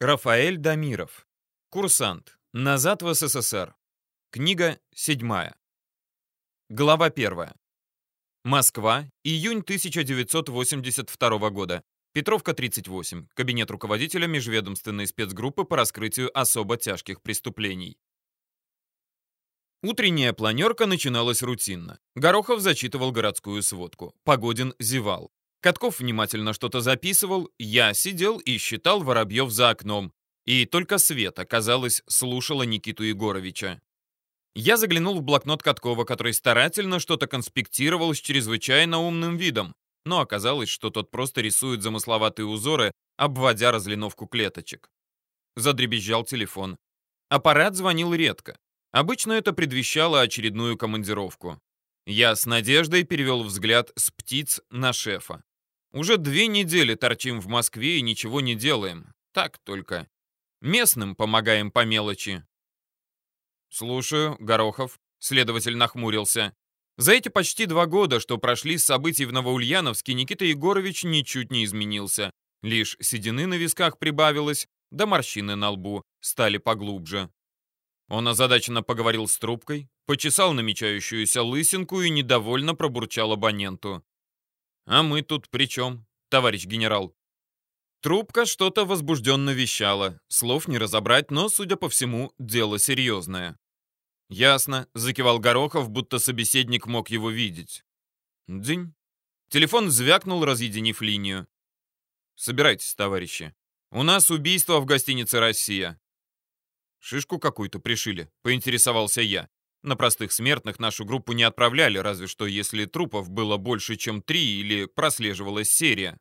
Рафаэль Дамиров. Курсант. Назад в СССР. Книга седьмая. Глава первая. Москва. Июнь 1982 года. Петровка, 38. Кабинет руководителя межведомственной спецгруппы по раскрытию особо тяжких преступлений. Утренняя планерка начиналась рутинно. Горохов зачитывал городскую сводку. Погодин зевал. Катков внимательно что-то записывал, я сидел и считал воробьев за окном. И только Света, казалось, слушала Никиту Егоровича. Я заглянул в блокнот Каткова, который старательно что-то конспектировал с чрезвычайно умным видом, но оказалось, что тот просто рисует замысловатые узоры, обводя разлиновку клеточек. Задребезжал телефон. Аппарат звонил редко. Обычно это предвещало очередную командировку. Я с надеждой перевел взгляд с птиц на шефа. Уже две недели торчим в Москве и ничего не делаем. Так только. Местным помогаем по мелочи. Слушаю, Горохов. Следователь нахмурился. За эти почти два года, что прошли с событий в Новоульяновске, Никита Егорович ничуть не изменился. Лишь седины на висках прибавилось, да морщины на лбу стали поглубже. Он озадаченно поговорил с трубкой, почесал намечающуюся лысинку и недовольно пробурчал абоненту. «А мы тут при чем, товарищ генерал?» Трубка что-то возбужденно вещала. Слов не разобрать, но, судя по всему, дело серьезное. «Ясно», — закивал Горохов, будто собеседник мог его видеть. «День». Телефон звякнул, разъединив линию. «Собирайтесь, товарищи. У нас убийство в гостинице «Россия». «Шишку какую-то пришили», — поинтересовался я. На простых смертных нашу группу не отправляли, разве что если трупов было больше, чем три или прослеживалась серия.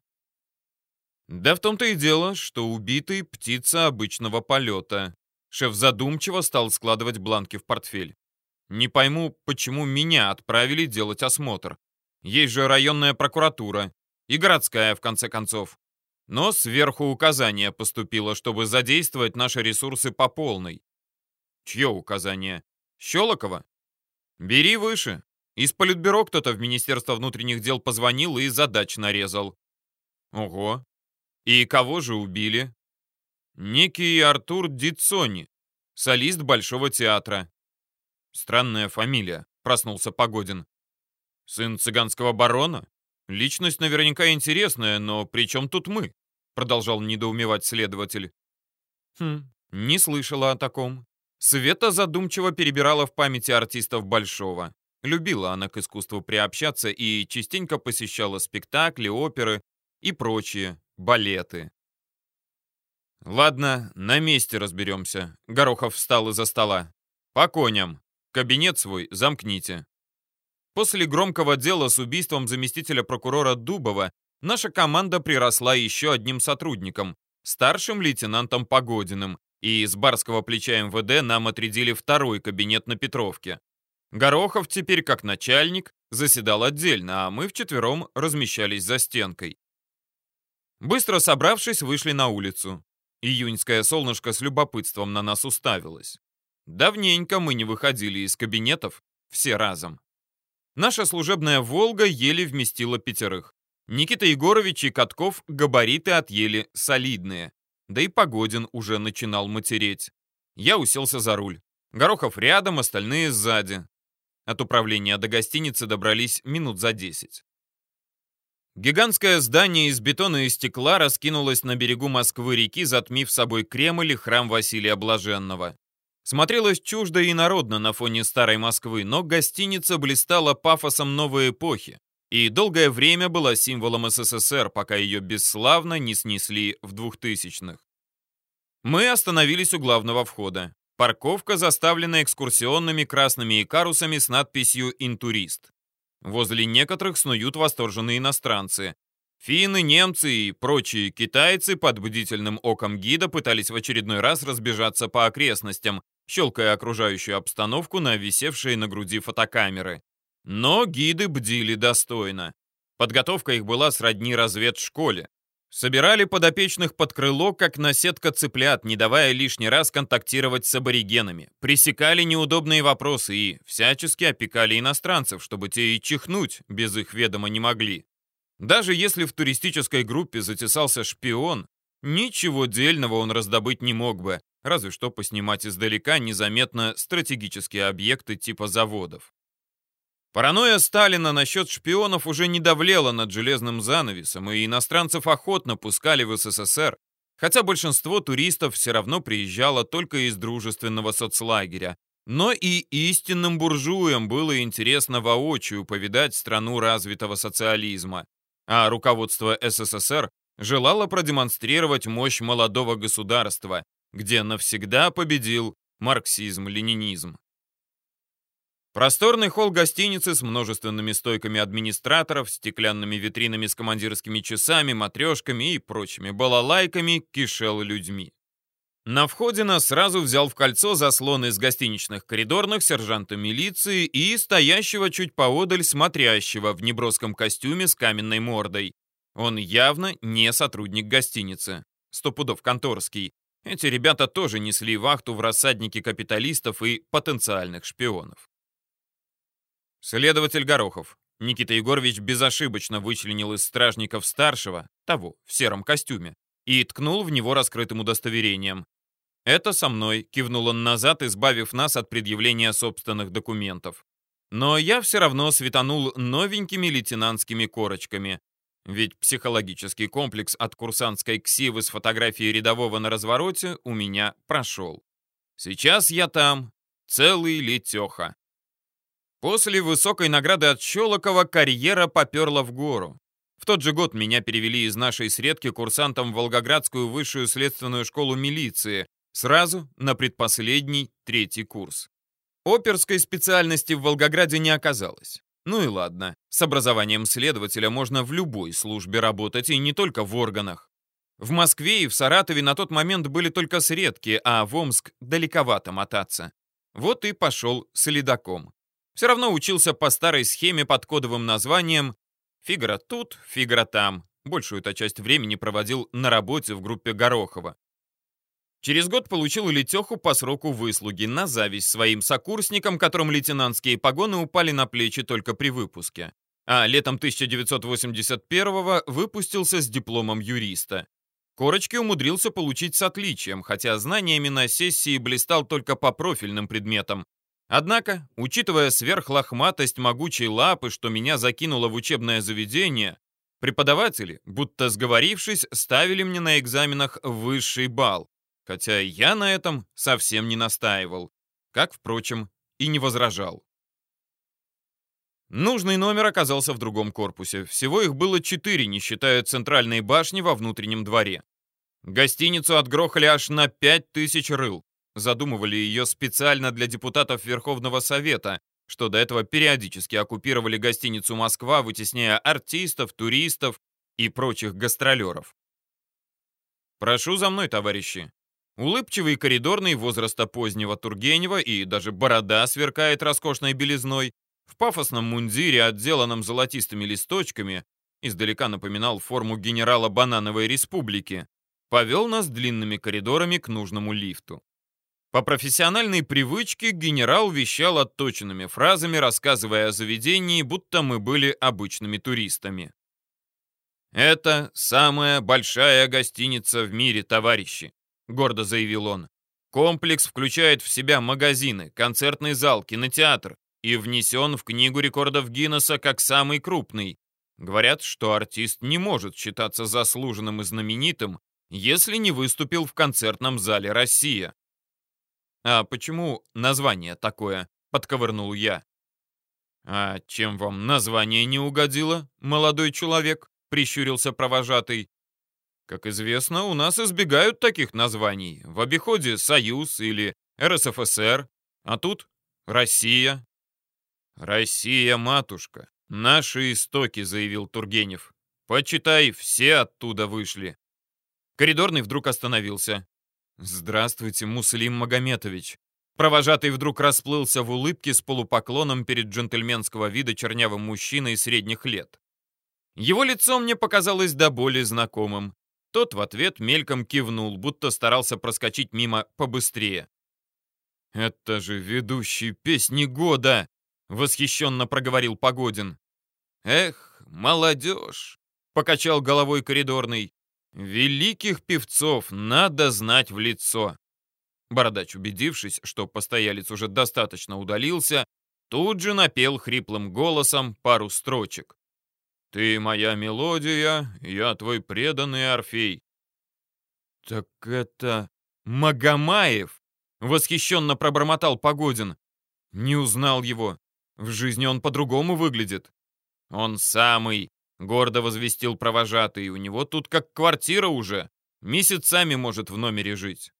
Да в том-то и дело, что убитый — птица обычного полета. Шеф задумчиво стал складывать бланки в портфель. Не пойму, почему меня отправили делать осмотр. Есть же районная прокуратура и городская, в конце концов. Но сверху указание поступило, чтобы задействовать наши ресурсы по полной. Чье указание? Щелокова? Бери выше. Из политбюро кто-то в Министерство внутренних дел позвонил и задач нарезал. Ого. И кого же убили? Некий Артур Дицони, солист Большого театра. Странная фамилия, проснулся Погодин. Сын цыганского барона? Личность наверняка интересная, но при чем тут мы? Продолжал недоумевать следователь. Хм, не слышала о таком. Света задумчиво перебирала в памяти артистов Большого. Любила она к искусству приобщаться и частенько посещала спектакли, оперы и прочие балеты. «Ладно, на месте разберемся». Горохов встал из-за стола. «По коням. Кабинет свой замкните». После громкого дела с убийством заместителя прокурора Дубова наша команда приросла еще одним сотрудником, старшим лейтенантом Погодиным, и с барского плеча МВД нам отрядили второй кабинет на Петровке. Горохов теперь, как начальник, заседал отдельно, а мы вчетвером размещались за стенкой. Быстро собравшись, вышли на улицу. Июньское солнышко с любопытством на нас уставилось. Давненько мы не выходили из кабинетов, все разом. Наша служебная «Волга» еле вместила пятерых. Никита Егорович и Катков габариты отъели солидные. Да и Погодин уже начинал матереть. Я уселся за руль. Горохов рядом, остальные сзади. От управления до гостиницы добрались минут за десять. Гигантское здание из бетона и стекла раскинулось на берегу Москвы-реки, затмив собой Кремль и храм Василия Блаженного. Смотрелось чуждо и народно на фоне старой Москвы, но гостиница блистала пафосом новой эпохи и долгое время была символом СССР, пока ее бесславно не снесли в 2000-х. Мы остановились у главного входа. Парковка заставлена экскурсионными красными икарусами с надписью «Интурист». Возле некоторых снуют восторженные иностранцы. Финны, немцы и прочие китайцы под бдительным оком гида пытались в очередной раз разбежаться по окрестностям, щелкая окружающую обстановку на висевшие на груди фотокамеры. Но гиды бдили достойно. Подготовка их была сродни разведшколе. Собирали подопечных под крыло, как наседка цыплят, не давая лишний раз контактировать с аборигенами. Пресекали неудобные вопросы и всячески опекали иностранцев, чтобы те и чихнуть без их ведома не могли. Даже если в туристической группе затесался шпион, Ничего дельного он раздобыть не мог бы, разве что поснимать издалека незаметно стратегические объекты типа заводов. Паранойя Сталина насчет шпионов уже не давлела над железным занавесом, и иностранцев охотно пускали в СССР, хотя большинство туристов все равно приезжало только из дружественного соцлагеря. Но и истинным буржуям было интересно воочию повидать страну развитого социализма, а руководство СССР желало продемонстрировать мощь молодого государства, где навсегда победил марксизм-ленинизм. Просторный холл гостиницы с множественными стойками администраторов, стеклянными витринами с командирскими часами, матрешками и прочими балалайками кишел людьми. На входе нас сразу взял в кольцо заслон из гостиничных коридорных сержанта милиции и стоящего чуть поодаль смотрящего в неброском костюме с каменной мордой. Он явно не сотрудник гостиницы. Сто пудов конторский. Эти ребята тоже несли вахту в рассаднике капиталистов и потенциальных шпионов. Следователь Горохов. Никита Егорович безошибочно вычленил из стражников старшего, того, в сером костюме, и ткнул в него раскрытым удостоверением. «Это со мной», — кивнул он назад, избавив нас от предъявления собственных документов. Но я все равно светанул новенькими лейтенантскими корочками. Ведь психологический комплекс от курсантской ксивы с фотографией рядового на развороте у меня прошел. Сейчас я там, целый летеха. После высокой награды от Щелокова карьера поперла в гору. В тот же год меня перевели из нашей средки курсантом в Волгоградскую высшую следственную школу милиции, сразу на предпоследний третий курс. Оперской специальности в Волгограде не оказалось. Ну и ладно, с образованием следователя можно в любой службе работать, и не только в органах. В Москве и в Саратове на тот момент были только средки, а в Омск далековато мотаться. Вот и пошел следаком. Все равно учился по старой схеме под кодовым названием «Фигаро тут, Фигаро там». Большую-то часть времени проводил на работе в группе Горохова. Через год получил летеху по сроку выслуги на зависть своим сокурсникам, которым лейтенантские погоны упали на плечи только при выпуске. А летом 1981-го выпустился с дипломом юриста. Корочки умудрился получить с отличием, хотя знаниями на сессии блистал только по профильным предметам, Однако, учитывая сверхлохматость могучей лапы, что меня закинуло в учебное заведение, преподаватели, будто сговорившись, ставили мне на экзаменах высший балл, хотя я на этом совсем не настаивал, как, впрочем, и не возражал. Нужный номер оказался в другом корпусе. Всего их было четыре, не считая центральной башни во внутреннем дворе. Гостиницу отгрохали аж на пять тысяч рыл задумывали ее специально для депутатов Верховного Совета, что до этого периодически оккупировали гостиницу «Москва», вытесняя артистов, туристов и прочих гастролеров. «Прошу за мной, товарищи». Улыбчивый коридорный возраста позднего Тургенева и даже борода сверкает роскошной белизной, в пафосном мундире, отделанном золотистыми листочками, издалека напоминал форму генерала Банановой Республики, повел нас длинными коридорами к нужному лифту. По профессиональной привычке генерал вещал отточенными фразами, рассказывая о заведении, будто мы были обычными туристами. «Это самая большая гостиница в мире, товарищи», — гордо заявил он. «Комплекс включает в себя магазины, концертный зал, кинотеатр и внесен в Книгу рекордов Гиннесса как самый крупный. Говорят, что артист не может считаться заслуженным и знаменитым, если не выступил в концертном зале «Россия». «А почему название такое?» — подковырнул я. «А чем вам название не угодило, молодой человек?» — прищурился провожатый. «Как известно, у нас избегают таких названий. В обиходе «Союз» или «РСФСР», а тут «Россия». «Россия, матушка, наши истоки», — заявил Тургенев. «Почитай, все оттуда вышли». Коридорный вдруг остановился. «Здравствуйте, Муслим Магометович». Провожатый вдруг расплылся в улыбке с полупоклоном перед джентльменского вида чернявым мужчиной средних лет. Его лицо мне показалось до боли знакомым. Тот в ответ мельком кивнул, будто старался проскочить мимо побыстрее. «Это же ведущий песни года!» — восхищенно проговорил Погодин. «Эх, молодежь!» — покачал головой коридорный. Великих певцов надо знать в лицо. Бородач, убедившись, что постоялец уже достаточно удалился, тут же напел хриплым голосом пару строчек. «Ты моя мелодия, я твой преданный Орфей». «Так это Магомаев!» — восхищенно пробормотал Погодин. «Не узнал его. В жизни он по-другому выглядит». «Он самый», — гордо возвестил провожатый. «У него тут как квартира уже. Месяцами может в номере жить».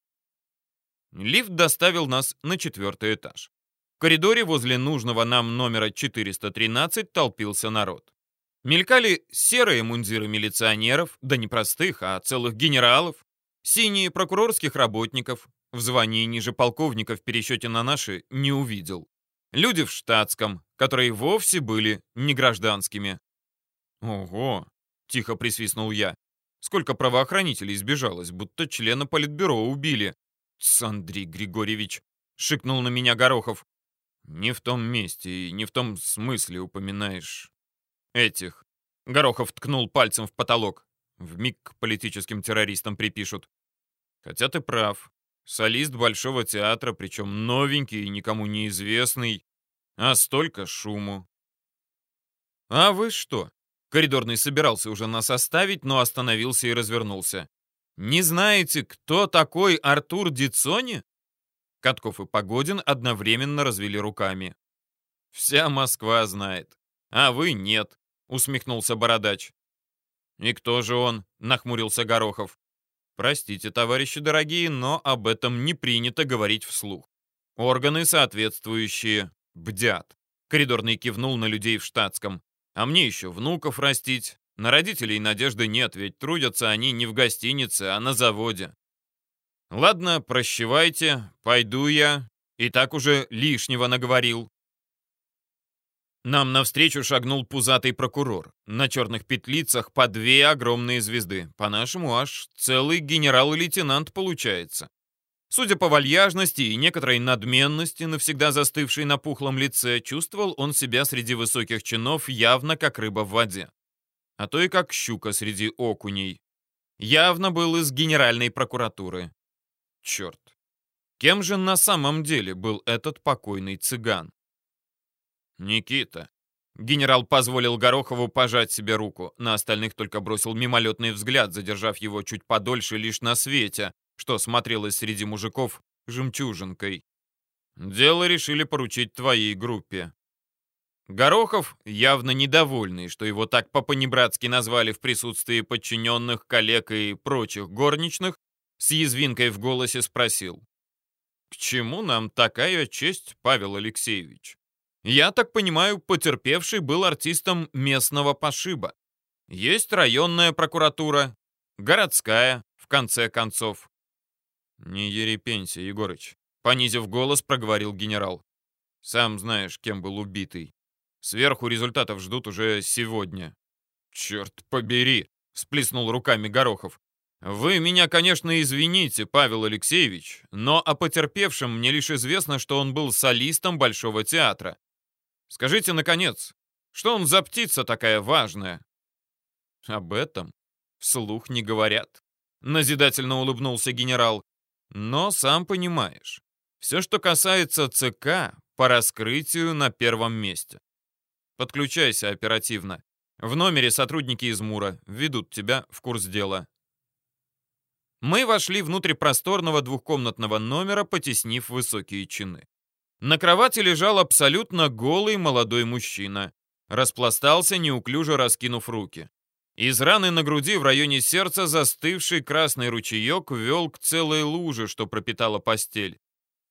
Лифт доставил нас на четвертый этаж. В коридоре возле нужного нам номера 413 толпился народ. Мелькали серые мундиры милиционеров, да не простых, а целых генералов, синие прокурорских работников, в звании ниже полковника в пересчете на наши не увидел. Люди в штатском, которые вовсе были не гражданскими. «Ого!» — тихо присвистнул я. «Сколько правоохранителей сбежалось, будто члена политбюро убили. «С, Андрей Григорьевич!» — шикнул на меня Горохов. «Не в том месте и не в том смысле упоминаешь этих». Горохов ткнул пальцем в потолок. В миг к политическим террористам припишут. Хотя ты прав. Солист Большого театра, причем новенький и никому неизвестный. А столько шуму. А вы что? Коридорный собирался уже нас оставить, но остановился и развернулся. Не знаете, кто такой Артур Дицони? Катков и Погодин одновременно развели руками. Вся Москва знает. А вы нет, усмехнулся Бородач. И кто же он? нахмурился Горохов. Простите, товарищи дорогие, но об этом не принято говорить вслух. Органы соответствующие бдят. Коридорный кивнул на людей в штатском. А мне еще внуков растить. На родителей надежды нет, ведь трудятся они не в гостинице, а на заводе. Ладно, прощевайте, пойду я. И так уже лишнего наговорил. Нам навстречу шагнул пузатый прокурор. На черных петлицах по две огромные звезды. По-нашему аж целый генерал-лейтенант получается. Судя по вальяжности и некоторой надменности, навсегда застывшей на пухлом лице, чувствовал он себя среди высоких чинов явно как рыба в воде а то и как щука среди окуней. Явно был из генеральной прокуратуры. Черт. Кем же на самом деле был этот покойный цыган? Никита. Генерал позволил Горохову пожать себе руку, на остальных только бросил мимолетный взгляд, задержав его чуть подольше лишь на свете, что смотрелось среди мужиков жемчужинкой. Дело решили поручить твоей группе. Горохов, явно недовольный, что его так по-понебратски назвали в присутствии подчиненных, коллег и прочих горничных, с язвинкой в голосе спросил. «К чему нам такая честь, Павел Алексеевич? Я так понимаю, потерпевший был артистом местного пошиба. Есть районная прокуратура, городская, в конце концов». «Не ерепенься, Егорыч», — понизив голос, проговорил генерал. «Сам знаешь, кем был убитый. Сверху результатов ждут уже сегодня. Черт побери, сплеснул руками Горохов. Вы меня, конечно, извините, Павел Алексеевич, но о потерпевшем мне лишь известно, что он был солистом Большого театра. Скажите, наконец, что он за птица такая важная? Об этом вслух не говорят. Назидательно улыбнулся генерал. Но сам понимаешь, все, что касается ЦК, по раскрытию на первом месте. Подключайся оперативно. В номере сотрудники из МУРа введут тебя в курс дела. Мы вошли внутрь просторного двухкомнатного номера, потеснив высокие чины. На кровати лежал абсолютно голый молодой мужчина. Распластался, неуклюже раскинув руки. Из раны на груди в районе сердца застывший красный ручеек вел к целой луже, что пропитала постель.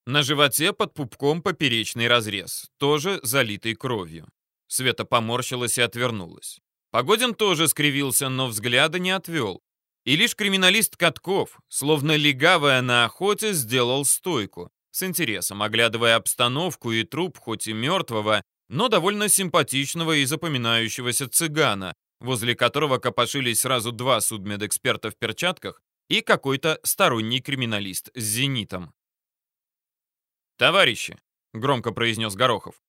На животе под пупком поперечный разрез, тоже залитый кровью. Света поморщилась и отвернулась. Погодин тоже скривился, но взгляда не отвел. И лишь криминалист Катков, словно легавая на охоте, сделал стойку, с интересом оглядывая обстановку и труп, хоть и мертвого, но довольно симпатичного и запоминающегося цыгана, возле которого копошились сразу два судмедэксперта в перчатках и какой-то сторонний криминалист с зенитом. «Товарищи», — громко произнес Горохов,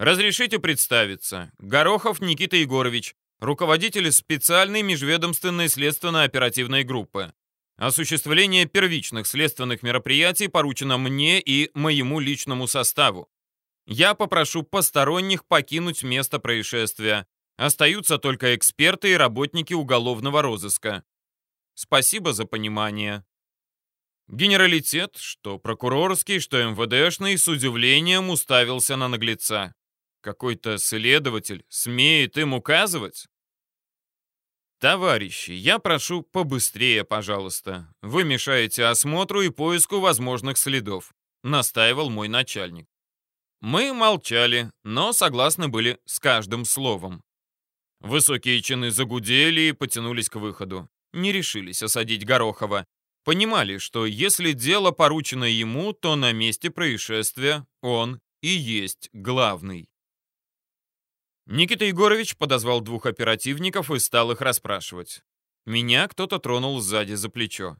Разрешите представиться. Горохов Никита Егорович, руководитель специальной межведомственной следственно-оперативной группы. Осуществление первичных следственных мероприятий поручено мне и моему личному составу. Я попрошу посторонних покинуть место происшествия. Остаются только эксперты и работники уголовного розыска. Спасибо за понимание. Генералитет, что прокурорский, что МВДшный, с удивлением уставился на наглеца. Какой-то следователь смеет им указывать? «Товарищи, я прошу побыстрее, пожалуйста. Вы мешаете осмотру и поиску возможных следов», — настаивал мой начальник. Мы молчали, но согласны были с каждым словом. Высокие чины загудели и потянулись к выходу. Не решились осадить Горохова. Понимали, что если дело поручено ему, то на месте происшествия он и есть главный. Никита Егорович подозвал двух оперативников и стал их расспрашивать. Меня кто-то тронул сзади за плечо.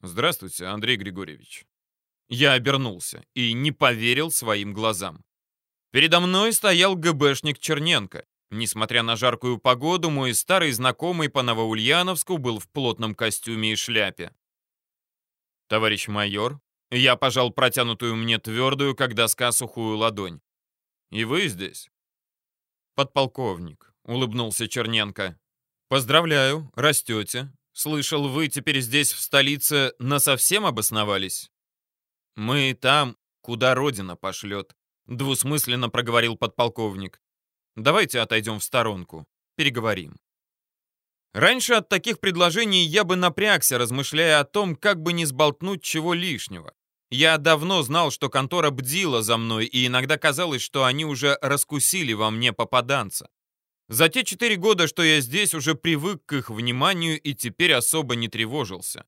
«Здравствуйте, Андрей Григорьевич». Я обернулся и не поверил своим глазам. Передо мной стоял ГБшник Черненко. Несмотря на жаркую погоду, мой старый знакомый по Новоульяновску был в плотном костюме и шляпе. «Товарищ майор», я пожал протянутую мне твердую, как доска, сухую ладонь. «И вы здесь?» «Подполковник», — улыбнулся Черненко. «Поздравляю, растете. Слышал, вы теперь здесь, в столице, насовсем обосновались?» «Мы там, куда Родина пошлет», — двусмысленно проговорил подполковник. «Давайте отойдем в сторонку, переговорим». Раньше от таких предложений я бы напрягся, размышляя о том, как бы не сболтнуть чего лишнего. Я давно знал, что контора бдила за мной, и иногда казалось, что они уже раскусили во мне попаданца. За те четыре года, что я здесь, уже привык к их вниманию и теперь особо не тревожился.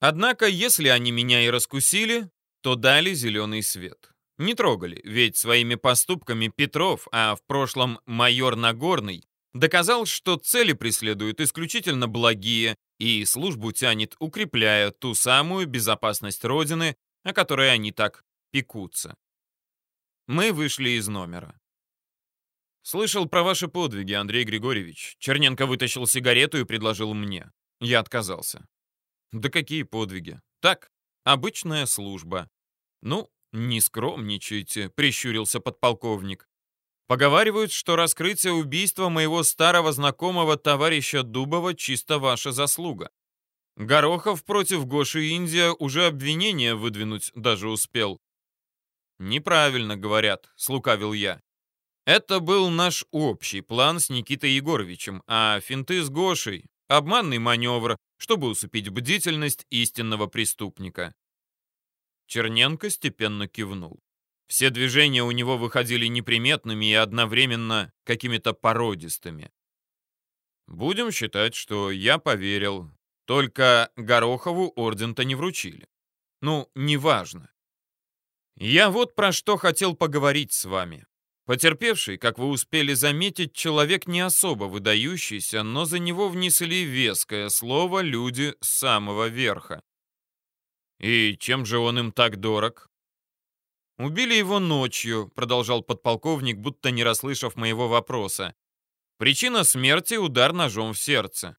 Однако, если они меня и раскусили, то дали зеленый свет. Не трогали, ведь своими поступками Петров, а в прошлом майор Нагорный, доказал, что цели преследуют исключительно благие и службу тянет, укрепляя ту самую безопасность Родины, о которой они так пекутся. Мы вышли из номера. «Слышал про ваши подвиги, Андрей Григорьевич». Черненко вытащил сигарету и предложил мне. Я отказался. «Да какие подвиги? Так, обычная служба. «Ну, не скромничайте», — прищурился подполковник. «Поговаривают, что раскрытие убийства моего старого знакомого товарища Дубова чисто ваша заслуга. Горохов против Гоши Индия уже обвинение выдвинуть даже успел». «Неправильно говорят», — слукавил я. «Это был наш общий план с Никитой Егоровичем, а финты с Гошей — обманный маневр, чтобы усыпить бдительность истинного преступника. Черненко степенно кивнул. Все движения у него выходили неприметными и одновременно какими-то породистыми. Будем считать, что я поверил. Только Горохову орден-то не вручили. Ну, неважно. Я вот про что хотел поговорить с вами. Потерпевший, как вы успели заметить, человек не особо выдающийся, но за него внесли веское слово люди самого верха. «И чем же он им так дорог?» «Убили его ночью», — продолжал подполковник, будто не расслышав моего вопроса. «Причина смерти — удар ножом в сердце».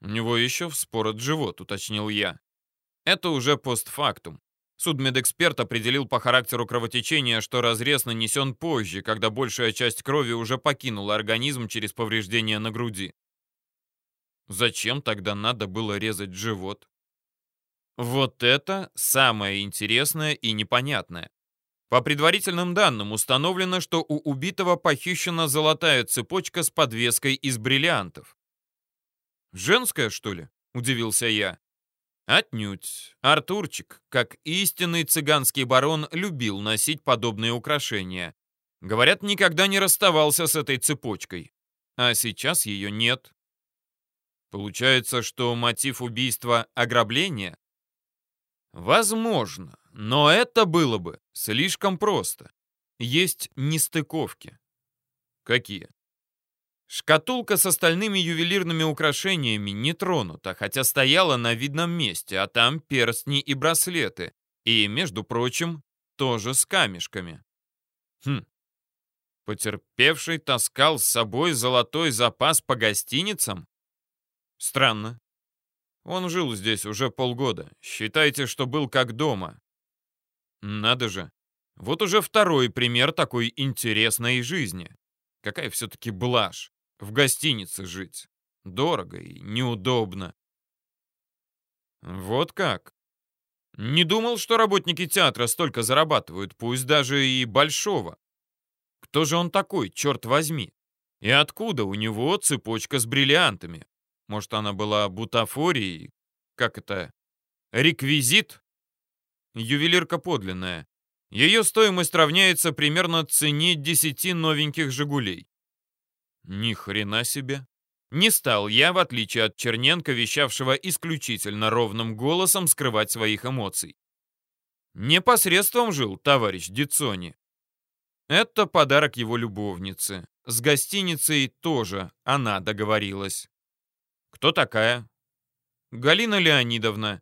«У него еще вспорот живот», — уточнил я. «Это уже постфактум. Судмедэксперт определил по характеру кровотечения, что разрез нанесен позже, когда большая часть крови уже покинула организм через повреждения на груди. Зачем тогда надо было резать живот? Вот это самое интересное и непонятное. По предварительным данным установлено, что у убитого похищена золотая цепочка с подвеской из бриллиантов. «Женская, что ли?» — удивился я. Отнюдь. Артурчик, как истинный цыганский барон, любил носить подобные украшения. Говорят, никогда не расставался с этой цепочкой. А сейчас ее нет. Получается, что мотив убийства — ограбление? Возможно, но это было бы слишком просто. Есть нестыковки. Какие? Шкатулка с остальными ювелирными украшениями не тронута, хотя стояла на видном месте, а там перстни и браслеты. И, между прочим, тоже с камешками. Хм. Потерпевший таскал с собой золотой запас по гостиницам? Странно. Он жил здесь уже полгода. Считайте, что был как дома. Надо же. Вот уже второй пример такой интересной жизни. Какая все-таки блажь. В гостинице жить. Дорого и неудобно. Вот как. Не думал, что работники театра столько зарабатывают, пусть даже и большого. Кто же он такой, черт возьми? И откуда у него цепочка с бриллиантами? Может, она была бутафорией? Как это? Реквизит? Ювелирка подлинная. Ее стоимость равняется примерно цене 10 новеньких «Жигулей». Ни хрена себе. Не стал я, в отличие от Черненко, вещавшего исключительно ровным голосом, скрывать своих эмоций. Непосредством жил товарищ Дицони. Это подарок его любовнице. С гостиницей тоже она договорилась. Кто такая? Галина Леонидовна.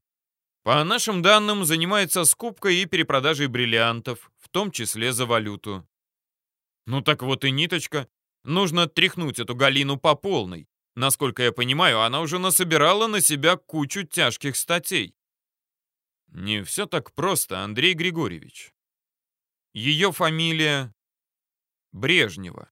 По нашим данным, занимается скупкой и перепродажей бриллиантов, в том числе за валюту. Ну так вот и ниточка. Нужно тряхнуть эту Галину по полной. Насколько я понимаю, она уже насобирала на себя кучу тяжких статей. Не все так просто, Андрей Григорьевич. Ее фамилия Брежнева.